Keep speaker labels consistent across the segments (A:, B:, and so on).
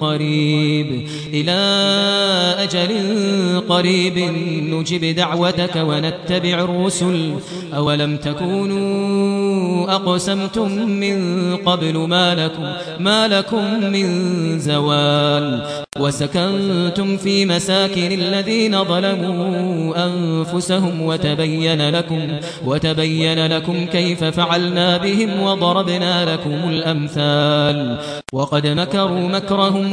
A: قريب إلى أجل قريب نجب دعوتك ونتبع الرسل. أولم تكونوا أقسمتم من قبل ما لكم, ما لكم من زوال. وسكنتم في مساكن الذين ظلموا أنفسهم وتبين لكم وتبين لكم كيف فعلنا بهم وضربنا لكم الأمثال. وقد مكروا مكرهم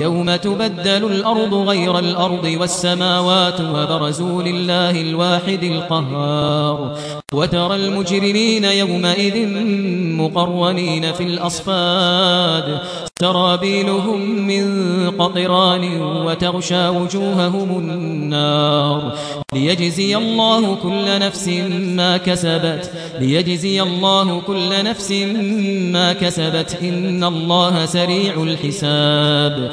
A: يوم تبدل الأرض غير الأرض والسماوات وبرزوا لله الواحد القهار وترى المجرمين يومئذ مقرنين في الأصفاد سرابيلهم من قطران وتغشى وجوههم النار ليجزي الله كل نفس ما كسبت ليجزي الله كل نفس ما كسبت إن الله سريع الحساب